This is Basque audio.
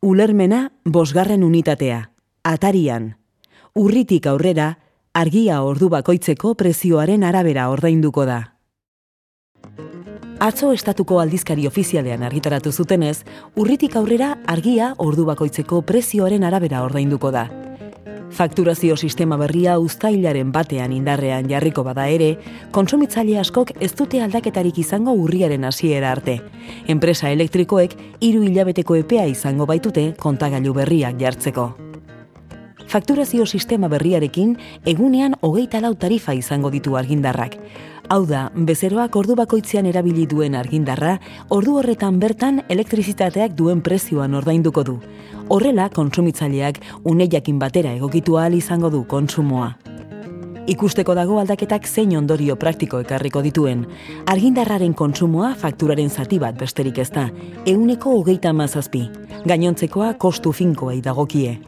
Ulermena bosgarren unitatea. Atarian. Urritik aurrera, argia ordu bakoitzeko prezioaren arabera ordainduko da. Atzo estatuko aldizkari ofizialean argitaratu zutenez, urritik aurrera argia ordu bakoitzeko prezioaren arabera ordainduko da. Fakturazio sistema berria uztailaren batean indarrean jarriko bada ere, konsumitzaile askok ez dute aldaketarik izango urriaren hasiera arte. Enpresa elektrikoek hiru hilabeteko epea izango baitute kontagailu berriak jartzeko. Fakturazio sistema berriarekin egunean hogeita lau tarifa izango ditu argindarrak. Hau da, bezeroak ordu bakoitzean erabili duen argindarra, ordu horretan bertan elektrizitateak duen prezioan ordainduko du. Horrela, konsumitzaileak uneiakin batera egokitu ahal izango du konsumoa. Ikusteko dago aldaketak zein ondorio praktiko ekarriko dituen. Argindarraren kontsumoa fakturaren zati bat besterik ez da, euneko hogeita mazazpi. Gainontzekoa kostu finkoei dagokie.